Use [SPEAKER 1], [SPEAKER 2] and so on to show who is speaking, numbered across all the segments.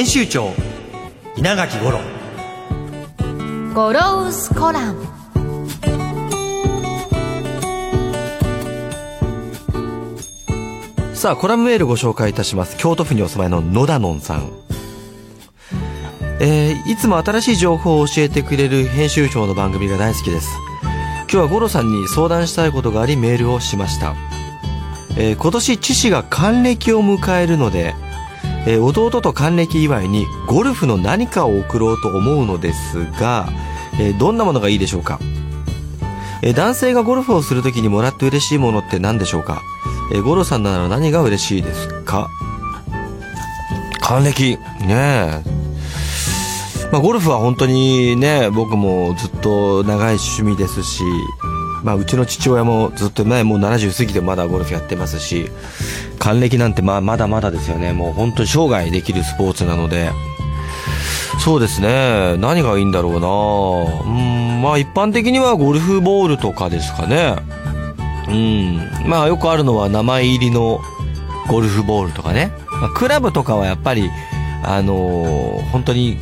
[SPEAKER 1] 編集長稲垣五郎。
[SPEAKER 2] ゴロウスコラム。
[SPEAKER 1] さあコラムメールご紹介いたします。京都府にお住まいの野田のんさん。えー、いつも新しい情報を教えてくれる編集長の番組が大好きです。今日は五郎さんに相談したいことがありメールをしました、えー、今年父が還暦を迎えるのでえー、弟と還暦祝いにゴルフの何かを贈ろうと思うのですが、えー、どんなものがいいでしょうか、えー、男性がゴルフをするときにもらって嬉しいものって何でしょうか、えー、ゴロさんなら何が嬉しいですか？還暦。ねえ。まあ、ゴルフは本当にね僕もずっと長い趣味ですしまあ、うちの父親もずっと前もう70過ぎてまだゴルフやってますし還暦なんてまあまだまだですよね。もう本当に生涯できるスポーツなので。そうですね。何がいいんだろうな。うんまあ一般的にはゴルフボールとかですかね。うん。まあよくあるのは名前入りのゴルフボールとかね、まあ、クラブとかはやっぱりあのー、本当に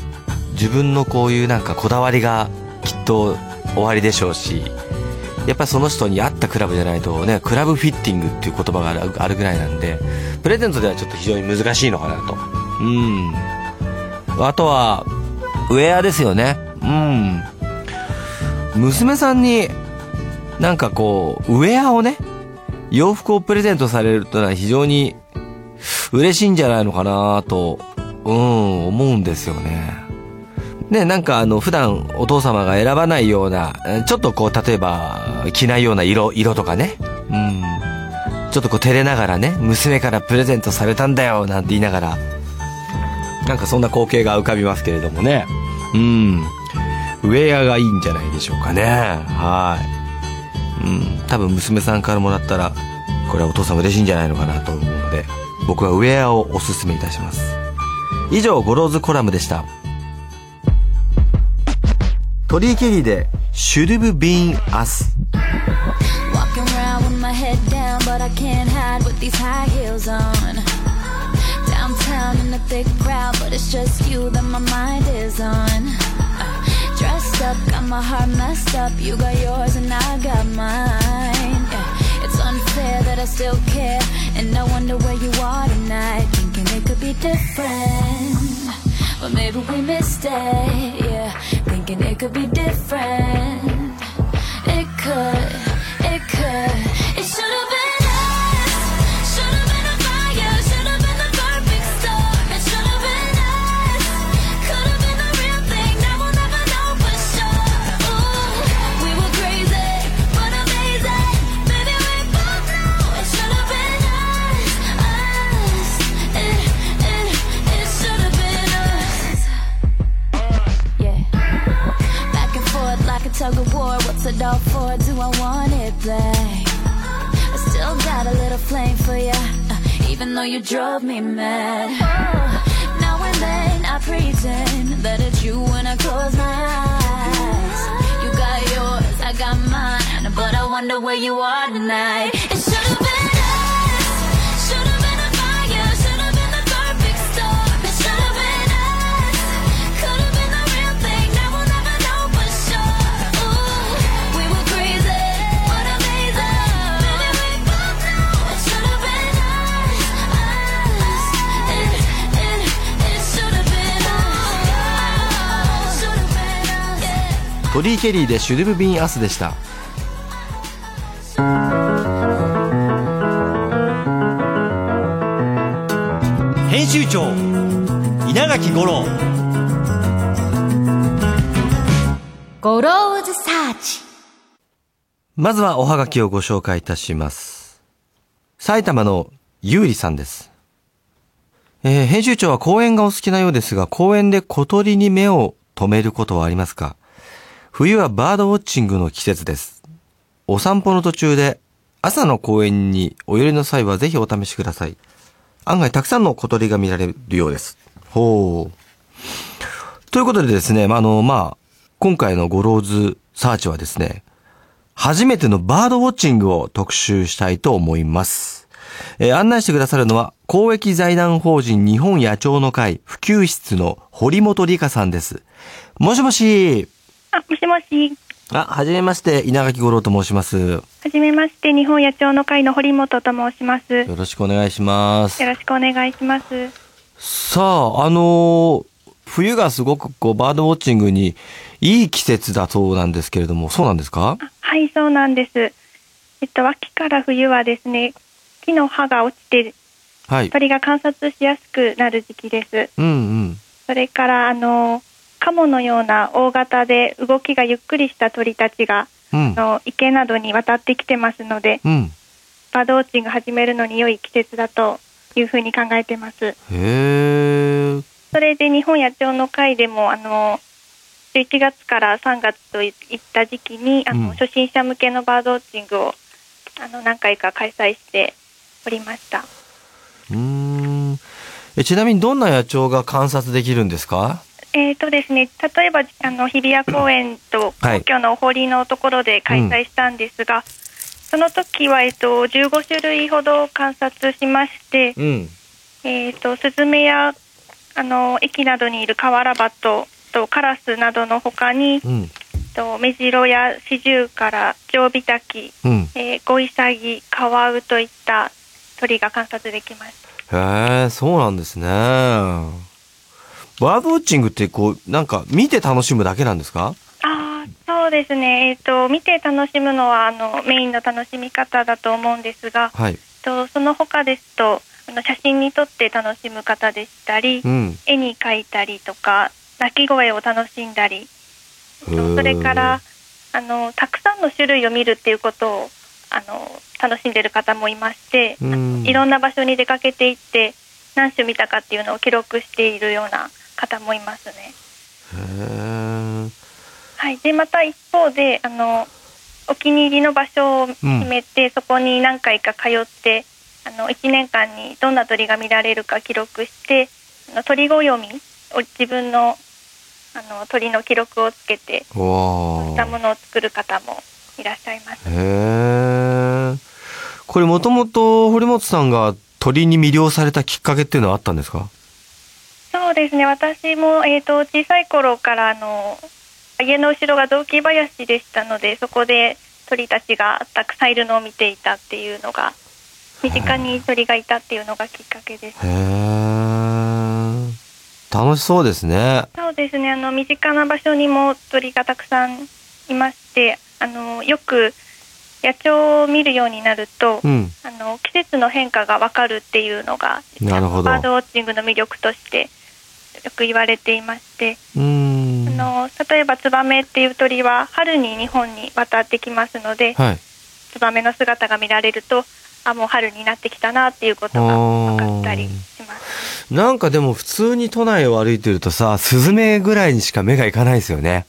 [SPEAKER 1] 自分のこういうなんかこだわりがきっと終わりでしょうし。やっぱりその人に合ったクラブじゃないとね、クラブフィッティングっていう言葉があるぐらいなんで、プレゼントではちょっと非常に難しいのかなと。うん。あとは、ウェアですよね。うん。娘さんに、なんかこう、ウェアをね、洋服をプレゼントされるというのは非常に嬉しいんじゃないのかなと、うん、思うんですよね。ね、なんかあの、普段お父様が選ばないような、ちょっとこう、例えば、着ないような色、色とかね。うん。ちょっとこう、照れながらね、娘からプレゼントされたんだよ、なんて言いながら、なんかそんな光景が浮かびますけれどもね。うん。ウェアがいいんじゃないでしょうかね。はい。うん。多分娘さんからもらったら、これはお父さん嬉しいんじゃないのかなと思うので、僕はウェアをおすすめいたします。以上、ゴローズコラムでした。トリー・ケリーで Should have been us Walking around with my head down but I can't hide with these high heels on Downtown in a thick crowd but it's just you that my mind is on Dressed up, got my heart messed up You got yours and I got mine yeah. It's unfair that I still care And I wonder where you are tonight Thinking it could be different But maybe we missed it, yeah Thinking it could be different. It could, it could you drove me mad. Oh, now and then I pretend that it's you when I close my eyes. You got yours, I got mine, but I wonder where you are トリー・ケリーでシュルブ・ビン・アスでした編集長稲垣吾郎
[SPEAKER 2] ゴローズサーチ
[SPEAKER 1] まずはおはがきをご紹介いたします。埼玉のゆうりさんです。えー編集長は公園がお好きなようですが、公園で小鳥に目を留めることはありますか？冬はバードウォッチングの季節です。お散歩の途中で朝の公園にお寄りの際はぜひお試しください。案外たくさんの小鳥が見られるようです。ほう。ということでですね、まああの、まあ、今回のゴローズサーチはですね、初めてのバードウォッチングを特集したいと思います。えー案内してくださるのは、公益財団法人日本野鳥の会普及室の堀本理香さんです。もしもし。
[SPEAKER 3] あ、もしもし。
[SPEAKER 1] あ、はじめまして、稲垣五郎と申します。よ
[SPEAKER 3] はじめまして、日本野鳥の会の堀本と申します。よ
[SPEAKER 1] ろしくお願いします。
[SPEAKER 3] ろしくお願いします。
[SPEAKER 1] さあ、あのー冬がすごくこう、バードウォッチングにいい季節だそうなんですけれども、そうなんですか？
[SPEAKER 3] あはい、そうなんです。えっと、秋から冬はですね、木の葉が落ちて
[SPEAKER 1] はい。
[SPEAKER 3] 鳥が観察しやすくなる時期です。
[SPEAKER 1] うんうん。
[SPEAKER 3] それから、あの、カモのような大型で動きがゆっくりした鳥たちが、
[SPEAKER 1] うん
[SPEAKER 3] あ。の池などに渡ってきてますので、
[SPEAKER 1] うん。
[SPEAKER 3] バードウォッチング始めるのに良い季節だというふうに考えてます。
[SPEAKER 1] へえ。
[SPEAKER 3] それで日本野鳥の会でもあの11月から3月といった時期にあの、
[SPEAKER 1] うん
[SPEAKER 3] 初心者向けのバードウォッチングをあの何回か開催しておりました。
[SPEAKER 1] うーん。え、ちなみにどんな野鳥が観察できるんですか？
[SPEAKER 3] えーとですね、例えばあの日比谷公園と
[SPEAKER 1] はい
[SPEAKER 3] 皇居のお堀のところで開催したんですが、その時は、えっと、15種類ほど観察しまして、
[SPEAKER 1] うん。
[SPEAKER 3] えー、とスズメやあの駅などにいるカワラバトとカラスなどのほかに、
[SPEAKER 1] うん。
[SPEAKER 3] とメジロやシジュウカラ、ジョウビタキ、
[SPEAKER 1] うん。
[SPEAKER 3] えーゴイサギ、カワウといった鳥が観察できます。
[SPEAKER 1] へえ、そうなんですね。バードウォッチングってこう、なんか見て楽しむだけなんですか？
[SPEAKER 3] あーそうですね、えー、と見て楽しむのはあのメインの楽しみ方だと思うんですが、
[SPEAKER 1] はい。
[SPEAKER 3] とその他ですとあの写真に撮って楽しむ方でしたり、
[SPEAKER 1] うん。
[SPEAKER 3] 絵に描いたりとか、鳴き声を楽しんだり、それからあのたくさんの種類を見るっていうことをあの楽しんでる方もいまして、
[SPEAKER 1] うん
[SPEAKER 3] いろんな場所に出かけていって何種見たかっていうのを記録しているような方もいますね。はい、でまた一方であのお気に入りの場所を決めて、そこに何回か通ってあの1年間にどんな鳥が見られるか記録してあの鳥ご読みを自分のあの鳥の記録をつけてそういったも
[SPEAKER 1] わ
[SPEAKER 3] のを作る方もいらっしゃいます。
[SPEAKER 1] あ。へえ。これもともと堀本さんが鳥に魅了されたきっかけっていうのはあったんですか？
[SPEAKER 3] そうですね私も、えー、と小さい頃からあの家の後ろが雑木林でしたのでそこで鳥たちがたくさんいるのを見ていたっていうのが身近に鳥がいたっていうのがきっかけです。
[SPEAKER 1] へえ。楽しそうですね。
[SPEAKER 3] そうですねあの身近な場所にも鳥がたくさんいましてあのよく野鳥を見るようになると、
[SPEAKER 1] うん。
[SPEAKER 3] あの季節の変化がわかるっていうのが
[SPEAKER 1] なるほど
[SPEAKER 3] バードウォッチングの魅力としてよく言われていまして。あの例えばツバメっていう鳥は春に日本に渡ってきますので、
[SPEAKER 1] はい。
[SPEAKER 3] ツバメの姿が見られるとあもう春になってきたなっていうことが分かったりします。
[SPEAKER 1] なんかでも普通に都内を歩いてるとさ、スズメぐらいにしか目がいかないですよね。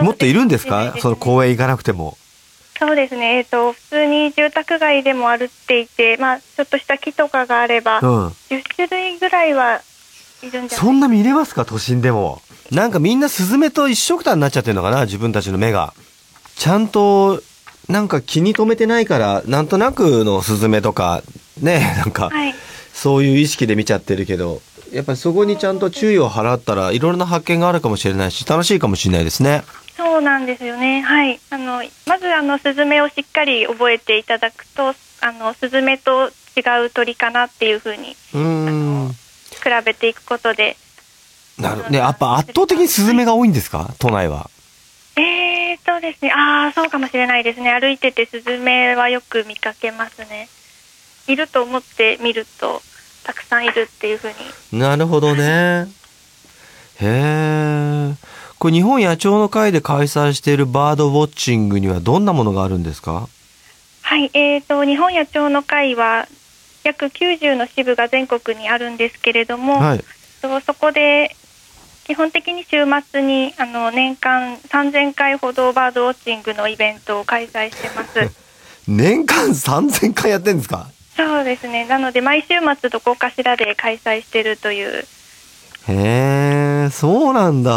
[SPEAKER 1] もっといるんですか？その公園行かなくても。
[SPEAKER 3] そうですね、えー、と普通に住宅街でも歩っていて、まあ、ちょっとした木とかがあれば、
[SPEAKER 1] うん。
[SPEAKER 3] 10種類ぐらいは
[SPEAKER 1] そんな見れますか？都心でも。なんかみんなスズメと一緒くたになっちゃってるのかな？自分たちの目が。ちゃんと、なんか気に留めてないから、なんとなくのスズメとか、ね、なんか、
[SPEAKER 3] はい、
[SPEAKER 1] そういう意識で見ちゃってるけど、やっぱりそこにちゃんと注意を払ったらいろんな発見があるかもしれないし、楽しいかもしれないですね。
[SPEAKER 3] そうなんですよね、はい、あのまずあのスズメをしっかり覚えていただくと、あのスズメと違う鳥かなっていうふうに
[SPEAKER 1] うーん。
[SPEAKER 3] 比べていくことで、
[SPEAKER 1] なるね、やっぱ圧倒的にスズメが多いんですか？都内は。
[SPEAKER 3] えーとですね、ああ、そうかもしれないですね、歩いててスズメはよく見かけますね。いると思って見ると、たくさんいるっていうふうに。
[SPEAKER 1] なるほどね。へえ。これ日本野鳥の会で開催しているバードウォッチングにはどんなものがあるんですか？
[SPEAKER 3] はい、えー、と日本野鳥の会は約90の支部が全国にあるんですけれども、
[SPEAKER 1] はい。
[SPEAKER 3] とそこで基本的に週末にあの年間3000回ほどバードウォッチングのイベントを開催してます。
[SPEAKER 1] 年間3000回やってんですか？
[SPEAKER 3] そうですね。なので毎週末どこかしらで開催してるという
[SPEAKER 1] へえ、そうなんだ。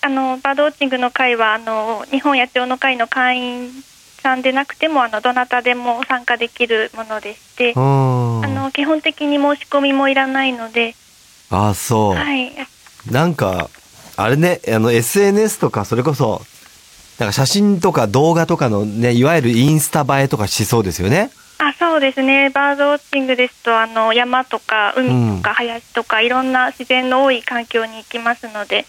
[SPEAKER 3] あのバードウォッチングの会はあの日本野鳥の会の会員さんでなくてもあのどなたでも参加できるものでして、
[SPEAKER 1] うん。
[SPEAKER 3] あの基本的に申し込みもいらないので、
[SPEAKER 1] あ、そう。
[SPEAKER 3] はい、
[SPEAKER 1] なんか、あれね、あの、SNS とか、それこそ、なんか写真とか動画とかのね、いわゆるインスタ映えとかしそうですよね。
[SPEAKER 3] あそうですね。バードウォッチングですとあの山とか海とか林とか、いろんな自然の多い環境に行きますので、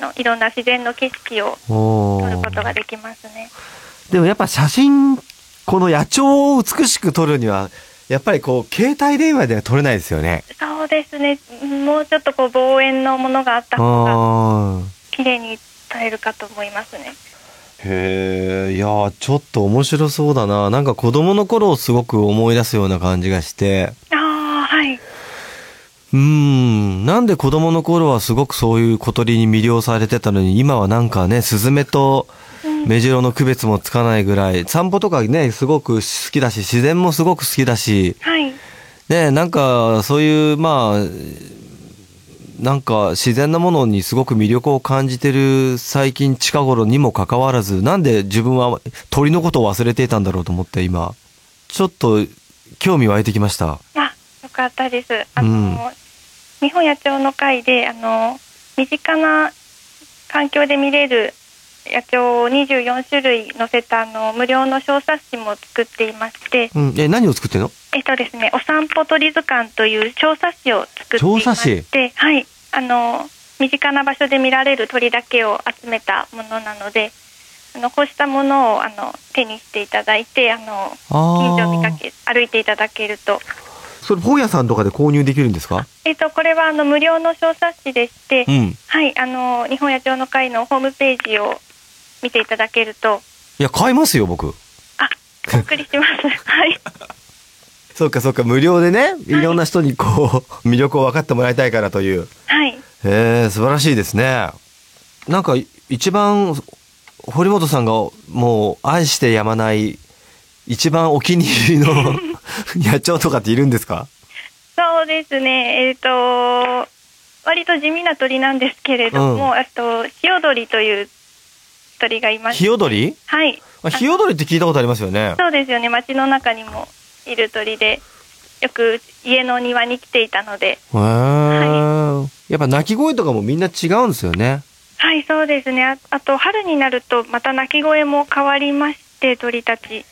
[SPEAKER 3] あのいろんな自然の景色を
[SPEAKER 1] お
[SPEAKER 3] 撮ることができますね。
[SPEAKER 1] でもやっぱ写真、この野鳥を美しく撮るには、やっぱりこう、携帯電話では撮れないですよね。
[SPEAKER 3] そうですね。もうちょっとこう望遠のものがあった
[SPEAKER 1] あ
[SPEAKER 3] 方が
[SPEAKER 1] ー
[SPEAKER 3] 綺麗に撮れるかと思いますね。
[SPEAKER 1] へえ、いやーちょっと面白そうだな。なんか子供の頃をすごく思い出すような感じがして。
[SPEAKER 3] ああはい。
[SPEAKER 1] うーん。なんで子供の頃はすごくそういう小鳥に魅了されてたのに、今はなんかね、スズメとメジロの区別もつかないぐらい、散歩とかね、すごく好きだし、自然もすごく好きだし、
[SPEAKER 3] はい。
[SPEAKER 1] ね、なんかそういう、まあ、なんか自然なものにすごく魅力を感じてる最近近頃にもかかわらず、なんで自分は鳥のことを忘れていたんだろうと思って今、ちょっと興味湧いてきました。
[SPEAKER 3] あ、よかったです。あの、
[SPEAKER 1] うん
[SPEAKER 3] 日本野鳥の会で、あの、身近な環境で見れる野鳥を24種類載せたあの無料の小冊子も作っていまして、
[SPEAKER 1] うん。え、何を作ってんの？
[SPEAKER 3] えっとですね、お散歩鳥図鑑という小冊子を作っていまして、はい、あの身近な場所で見られる鳥だけを集めたものなので、あのこうしたものをあの手にしていただいて、あの
[SPEAKER 1] あ
[SPEAKER 3] 近所を見か
[SPEAKER 1] ー
[SPEAKER 3] け歩いていただけると、
[SPEAKER 1] それ本屋さんとかで購入できるんですか？
[SPEAKER 3] えっとこれはあの無料の小冊子でして、
[SPEAKER 1] うん。
[SPEAKER 3] はい、あの日本野鳥の会のホームページを見ていただけると、
[SPEAKER 1] いや、買いますよ、僕。
[SPEAKER 3] あ、お送りします。はい。
[SPEAKER 1] そうか、そうか、無料でね、いろんな人にこう、魅力を分かってもらいたいからという。
[SPEAKER 3] はい。
[SPEAKER 1] へえ、素晴らしいですね。なんか、一番、堀本さんがもう愛してやまない、一番お気に入りの 野鳥とかっているんですか？
[SPEAKER 3] そうですね。えっ、と割と地味な鳥なんですけれども、あとヒヨドリという鳥がいま
[SPEAKER 1] ヒ
[SPEAKER 3] す。
[SPEAKER 1] ヨドリ
[SPEAKER 3] はい。
[SPEAKER 1] あヒヨドリって聞いたことありますよね。
[SPEAKER 3] そうですよね。街の中にもいる鳥で、よく家の庭に来ていたので、
[SPEAKER 1] へえ。やっぱ鳴き声とかもみんな違うんですよね。
[SPEAKER 3] はい、そうですね。ああと春になるとまた鳴き声も変わりまして、鳥たち。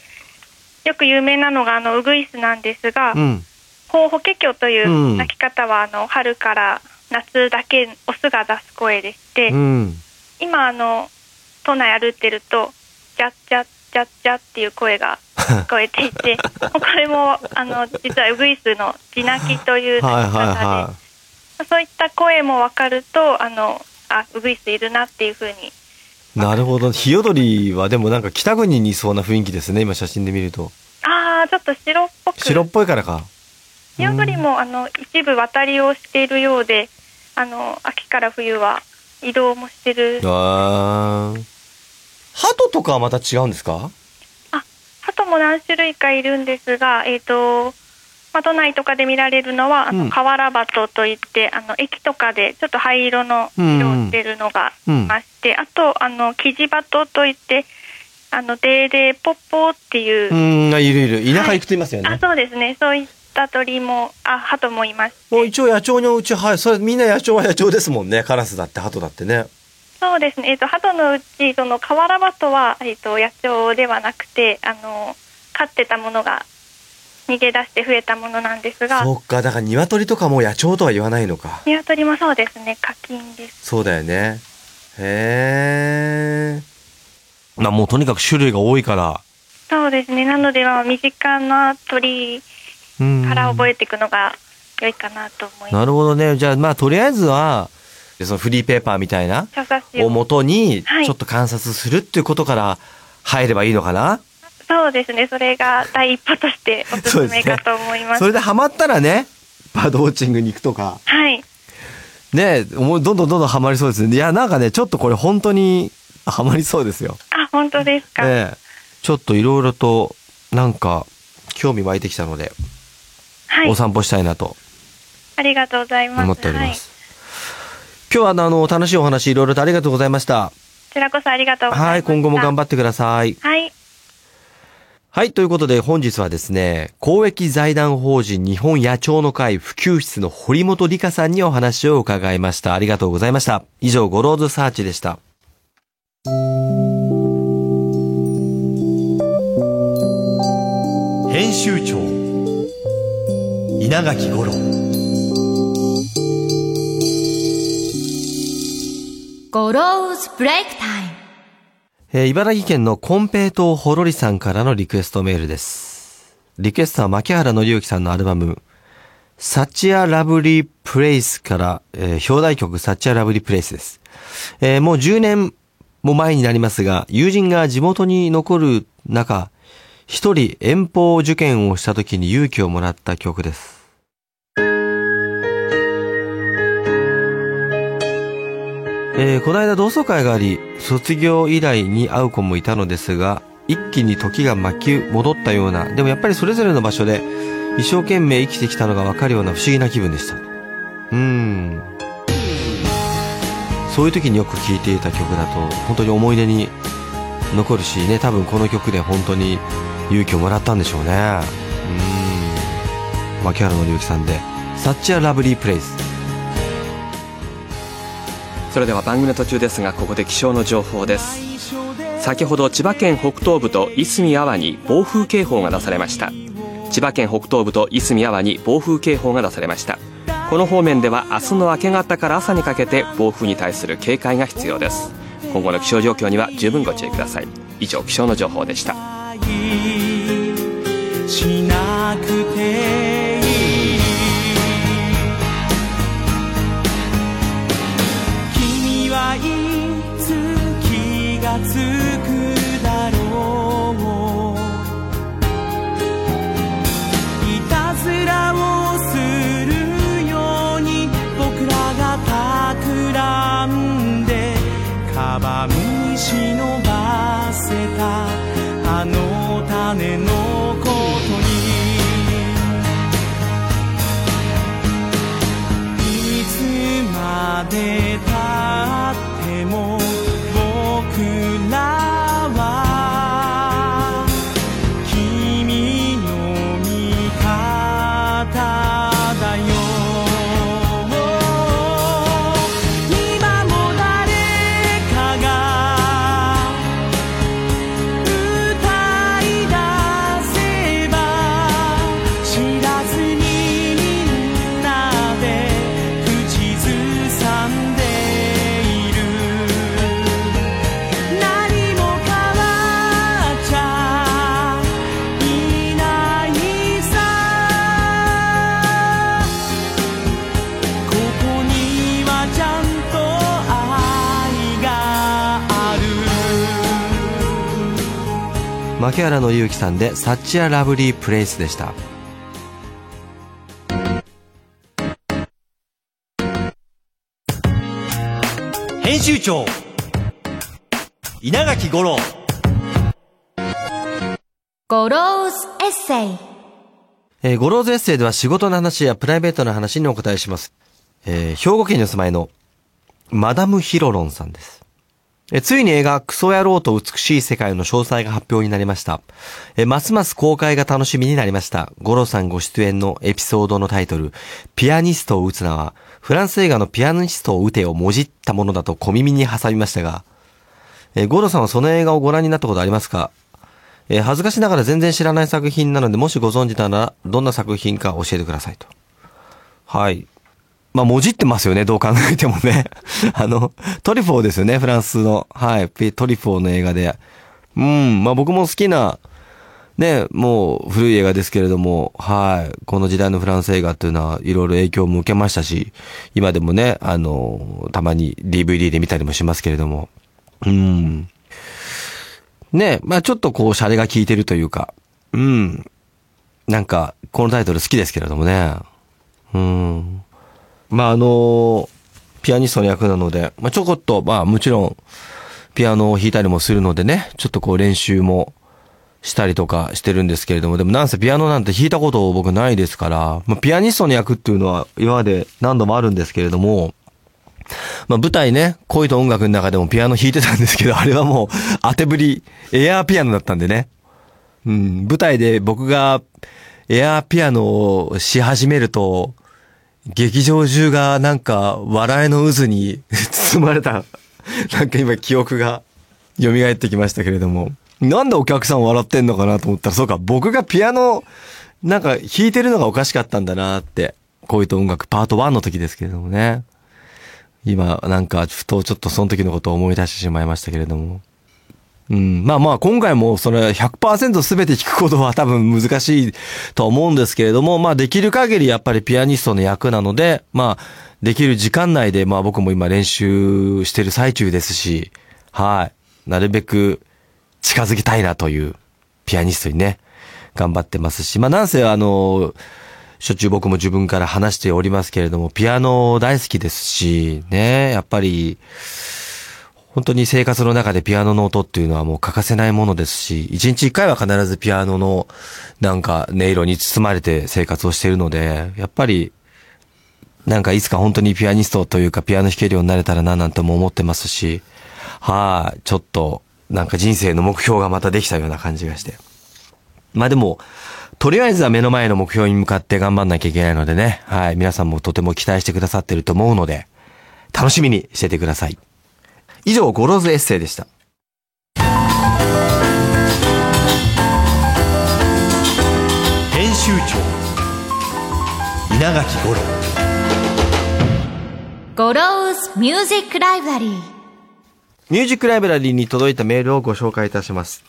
[SPEAKER 3] よく有名なのがあのウグイスなんですが、
[SPEAKER 1] うん。
[SPEAKER 3] ホホケキョとい
[SPEAKER 1] うん
[SPEAKER 3] う鳴き方は、あの春から夏だけオスが出す声でして、
[SPEAKER 1] うん。
[SPEAKER 3] 今あの都内歩いてると「ジャッジャッジャッジャッ」っていう声が 聞こえていてこれもあの実はウグイスの地鳴きという鳴き
[SPEAKER 1] はいはい
[SPEAKER 3] 方で、
[SPEAKER 1] は
[SPEAKER 3] そういった声も分かるとあのあウグイスいるなっていうふうに
[SPEAKER 1] い。なるほど。ヒヨドリはでもなんか北国にいそうな雰囲気ですね、今写真で見ると。
[SPEAKER 3] ああちょっと白っぽく
[SPEAKER 1] 白っぽいからか。
[SPEAKER 3] ヒヨドリもあの一部渡りをしているようであの秋から冬は移動もしてる
[SPEAKER 1] あー鳩とかはまた違うんですか？
[SPEAKER 3] 鳩も何種類かいるんですが、えーとまあ、都内とかで見られるのはあ
[SPEAKER 1] うん
[SPEAKER 3] の瓦鳩といって、あの駅とかでちょっと灰色の色をしてるのがいまして、あとあのキジバトといってあのデーデーポッポーっていう、
[SPEAKER 1] うん、あいるいる。田舎行くといますよね。
[SPEAKER 3] あそうですねそういった鳥もあ鳩もいます
[SPEAKER 1] もう一応野鳥のうち、はい、それみんな野鳥は野鳥ですもんね。カラスだって鳩だってね。
[SPEAKER 3] そうですね、えー、と鳩のうちその瓦鳩は、えー、と野鳥ではなくてあの飼ってたものが逃げ出して増えたものなんですが
[SPEAKER 1] そっか、だから鶏とかも野鳥とは言わないのか。
[SPEAKER 3] 鶏もそうですね課金です
[SPEAKER 1] そうだよね。へえ。まあもうとにかく種類が多いから。
[SPEAKER 3] そうですねなのでまあ身近な鳥
[SPEAKER 1] うん
[SPEAKER 3] から覚えていくのが良いかなと思います、
[SPEAKER 1] なるほどね。じゃあまあとりあえずは、でそのフリーペーパーみたいなを
[SPEAKER 3] を。
[SPEAKER 1] もとに、
[SPEAKER 3] はい
[SPEAKER 1] ちょっと観察するっていうことから入ればいいのかな、
[SPEAKER 3] そうですね。それが第一歩としておすすめかと思います。
[SPEAKER 1] それでハマったらね、バードウォッチングに行くとか、
[SPEAKER 3] はい。
[SPEAKER 1] ね、どんどんどんどんハマりそうですね。いや、なんかね、ちょっとこれ本当にハマりそうですよ。
[SPEAKER 3] あ、本当ですか？
[SPEAKER 1] ええ。ちょっといろいろと、なんか、興味湧いてきたので、
[SPEAKER 3] はい
[SPEAKER 1] お。散歩したいなと
[SPEAKER 3] ありがとうございます。
[SPEAKER 1] 思っており
[SPEAKER 3] はい。
[SPEAKER 1] 今日はあの、楽しいお話いろいろとありがとうございました。
[SPEAKER 3] ちらこそありがとうございます。
[SPEAKER 1] はい、今後も頑
[SPEAKER 3] 張
[SPEAKER 1] 張ってください。
[SPEAKER 3] はい。
[SPEAKER 1] はい、ということで本日はですね、公益財団法人日本野鳥の会普及室の堀本理香さんにお話を伺いました。ありがとうございました。以上、ゴローズサーチでした。編集長稲垣五郎
[SPEAKER 2] ゴローズブレイクタイム
[SPEAKER 1] えー茨城県のコンペイトーほろりさんからのリクエストメールです。リクエストは槇原敬之さんのアルバム、 Such a Lovely Place から、えー表題曲 Such a Lovely Place です。えーもう10年も前になりますが、友人が地元に残る中、一人遠方受験をした時に勇気をもらった曲です。えーこの間同窓会があり、卒業以来に会う子もいたのですが、一気に時が巻き戻ったような、でもやっぱりそれぞれの場所で一生懸命生きてきたのがわかるような不思議な気分でした。うーん。そういう時によく聴いていた曲だと、本当に思い出に残るしね、多分この曲で本当に勇気をもらったんでしょうね。うーん。牧原紀之さんで、サッチアラブリープレイス。
[SPEAKER 4] それでは番組の途中ですがここで気象の情報です。先ほど千葉県北東部といすみ阿波に暴風警報が出されました。千葉県北東部といすみ阿波に暴風警報が出されました。この方面では明日の明け方から朝にかけて暴風に対する警戒が必要です。今後の気象状況には十分ご注意ください。以上気象の情報でした。
[SPEAKER 5] しなくて気がつく
[SPEAKER 1] 原のゆうきさんで、 Such a Lovely Place でした。
[SPEAKER 6] 編集長稲垣吾郎
[SPEAKER 2] ゴローズエッセイ
[SPEAKER 1] えーゴローズエッセイでは仕事の話やプライベートな話にお答えします。えー兵庫県にお住まいの、マダムヒロロンさんです。ついに映画、クソ野郎と美しい世界の詳細が発表になりました。えますます公開が楽しみになりました。ゴロさんご出演のエピソードのタイトル、ピアニストを打つなは、フランス映画のピアニストを打てをもじったものだと小耳に挟みましたが、えゴロさんはその映画をご覧になったことありますか？え恥ずかしながら全然知らない作品なので、もしご存知なら、どんな作品か教えてくださいと。はい。まあ、もじってますよね、どう考えてもね。あの、トリュフォーですよね、フランスの。はい、トリュフォーの映画で。うん、まあ僕も好きなね、もう古い映画ですけれども、はい。この時代のフランス映画っていうのはいろいろ影響も受けましたし、今でもね、あの、たまに DVD で見たりもしますけれども、うん。ね、まあちょっとこう、シャレが効いてるというか、うん。なんか、このタイトル好きですけれどもね。うん。まああの、ピアニストの役なので、まあちょこっと、まあもちろん、ピアノを弾いたりもするのでね、ちょっとこう練習もしたりとかしてるんですけれども、でもなんせピアノなんて弾いたこと僕ないですから、まあピアニストの役っていうのは今まで何度もあるんですけれども、まあ舞台ね、恋と音楽の中でもピアノ弾いてたんですけど、あれはもう当てぶり、エアーピアノだったんでね。うん、舞台で僕がエアーピアノをし始めると、劇場中がなんか笑いの渦に 包まれた、なんか今記憶が蘇ってきましたけれども、なんでお客さん笑ってんのかなと思ったら、そうか、僕がピアノ、なんか弾いてるのがおかしかったんだなって、恋と音楽パート1の時ですけれどもね。今、なんか、ふとちょっとその時のことを思い出してしまいましたけれども。うん。まあまあ、今回もそれ100%全て聞くことは多分難しいと思うんですけれども、まあできる限りやっぱりピアニストの役なので、まあ、できる時間内で、まあ僕も今練習してる最中ですし、はい。なるべく近づきたいなというピアニストにね、頑張ってますし、まあなんせあの、しょっちゅう僕も自分から話しておりますけれども、ピアノ大好きですし、ね、やっぱり、本当に生活の中でピアノの音っていうのはもう欠かせないものですし、一日一回は必ずピアノのなんか音色に包まれて生活をしているので、やっぱり、なんかいつか本当にピアニストというかピアノ弾けるようになれたらななんても思ってますし、はい、ちょっとなんか人生の目標がまたできたような感じがして。まあでも、とりあえずは目の前の目標に向かって頑張んなきゃいけないのでね、はい、皆さんもとても期待してくださってると思うので、楽しみにしててください。以上、ゴローズエッセイでした。
[SPEAKER 6] 編集長稲垣吾郎
[SPEAKER 2] ゴローズミュージックライブラリー
[SPEAKER 1] ミュージックライブラリーに届いたメールをご紹介いたします。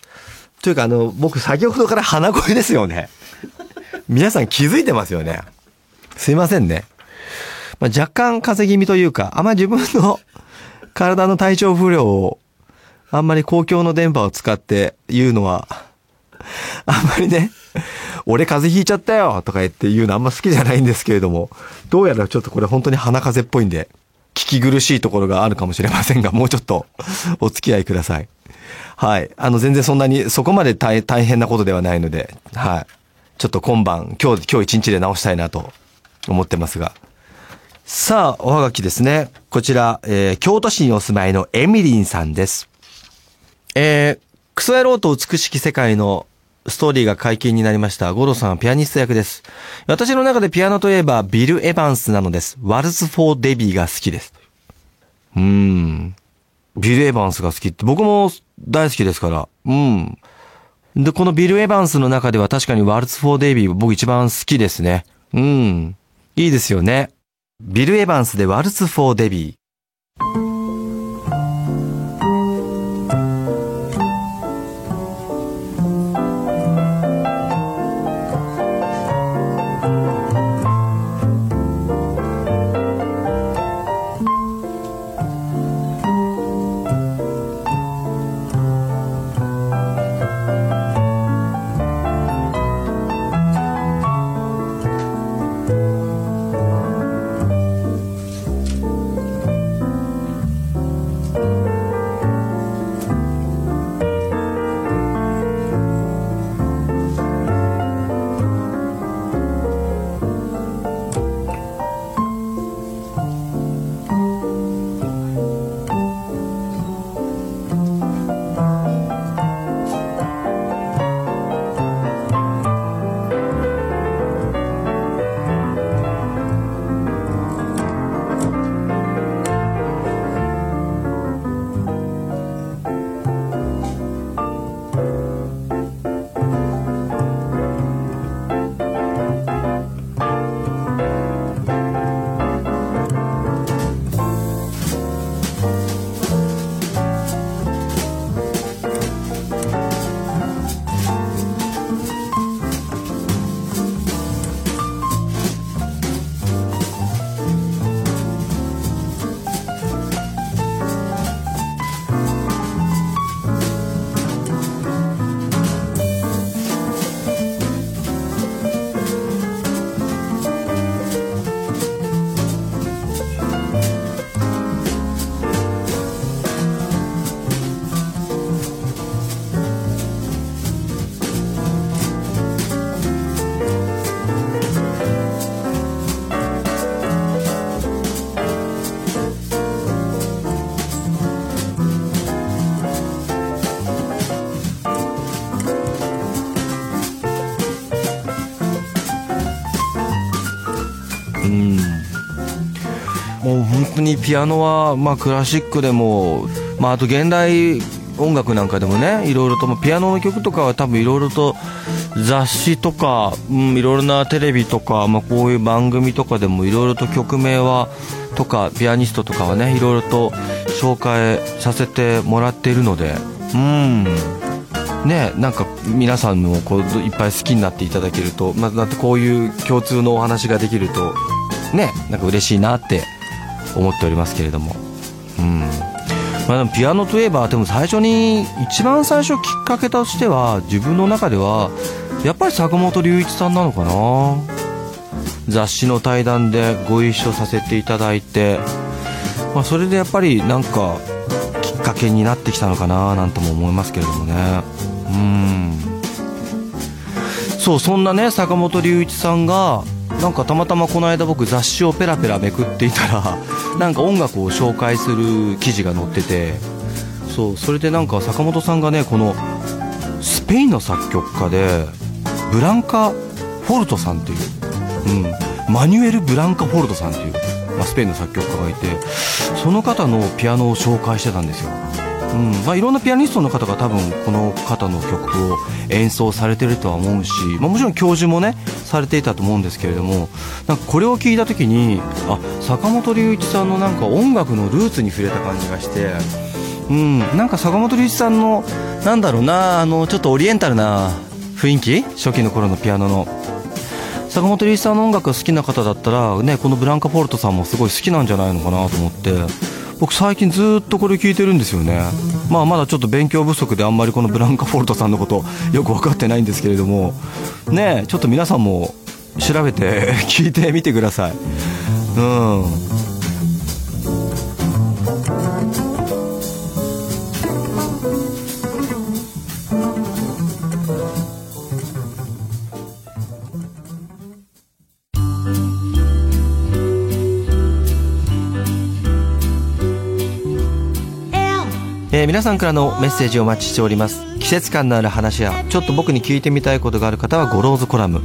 [SPEAKER 1] というか、あの、僕先ほどから鼻声ですよね。皆さん気づいてますよね。すいませんね。まあ、若干風邪気味というか、あんま自分の体の体調不良を、あんまり公共の電波を使って言うのは、あんまりね、俺風邪ひいちゃったよとか言って言うのあんま好きじゃないんですけれども、どうやらちょっとこれ本当に鼻風邪っぽいんで、聞き苦しいところがあるかもしれませんが、もうちょっとお付き合いください。はい。あの、全然そんなに、そこまで大変なことではないので、はい。ちょっと今晩、今日、今日一日で直したいなと思ってますが。さあ、おはがきですね。こちら、えー京都市にお住まいのエミリンさんです。えー、クソ野郎と美しき世界のストーリーが解禁になりました。ゴロさんはピアニスト役です。私の中でピアノといえばビル・エヴァンスなのです。ワルツ・フォー・デビーが好きです。うーん。ビル・エヴァンスが好きって、僕も大好きですから。うん。で、このビル・エヴァンスの中では確かにワルツ・フォー・デビー僕一番好きですね。うん。いいですよね。ビル・エヴァンスでワルツ・フォー・デビー。にピアノは、まあ、クラシックでも、まあ、あと現代音楽なんかでもねいろいろとピアノの曲とかは多分いろいろと雑誌とか、うん、いろいろなテレビとか、まあ、こういう番組とかでもいろいろと曲名はとかピアニストとかはねいろいろと紹介させてもらっているのでうん。ねなんか皆さんもこういっぱい好きになっていただけると、まあ、だってこういう共通のお話ができるとねなんか嬉しいなって思っておりますけれども。うん。まあ、でもピアノといえばでも最初に一番最初きっかけとしては自分の中ではやっぱり坂本龍一さんなのかな。雑誌の対談でご一緒させていただいて、まあ、それでやっぱりなんかきっかけになってきたのかななんとも思いますけれどもね。うん。そうそんなね坂本龍一さんがなんかたまたまこの間僕雑誌をペラペラめくっていたら なんか音楽を紹介する記事が載っててそうそれでなんか坂本さんがねこのスペインの作曲家でブランカ・フォルトさんっていう、うん、マニュエル・ブランカ・フォルトさんっていう、まあ、スペインの作曲家がいてその方のピアノを紹介してたんですようん。まあ、いろんなピアニストの方が多分この方の曲を演奏されてるとは思うし、まあ、もちろん教授もねされていたと思うんですけれどもなんかこれを聞いた時にあ坂本龍一さんのなんか音楽のルーツに触れた感じがして、うん、なんか坂本龍一さんのなんだろうなあのちょっとオリエンタルな雰囲気？初期の頃のピアノの。坂本龍一さんの音楽が好きな方だったら、ね、このブランカ・フォルトさんもすごい好きなんじゃないのかなと思って。僕最近ずっとこれ聞いてるんですよね。まあまだちょっと勉強不足であんまりこのブランカ・フォルトさんのことよく分かってないんですけれども。ねちょっと皆さんも調べて 聞いてみてください。うん。えー、皆さんからのメッセージをお待ちしております。季節感のある話やちょっと僕に聞いてみたいことがある方はゴローズコラム。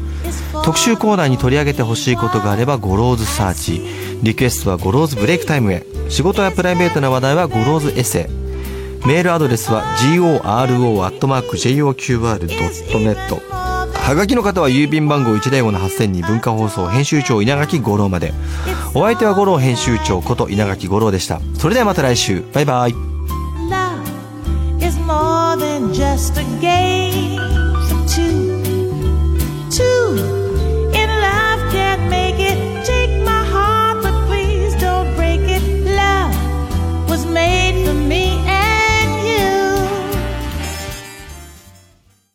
[SPEAKER 1] 特集コーナーに取り上げてほしいことがあればゴローズサーチ。リクエストはゴローズブレイクタイムへ。仕事やプライベートな話題はゴローズエッセイ。メールアドレスは goro.joqr.net はがきの方は郵便番号105-8000に文化放送編集長稲垣吾郎まで。お相手は五郎編集長こと稲垣吾郎でした。それではまた来週。バイバイ。
[SPEAKER 7] Than just a game.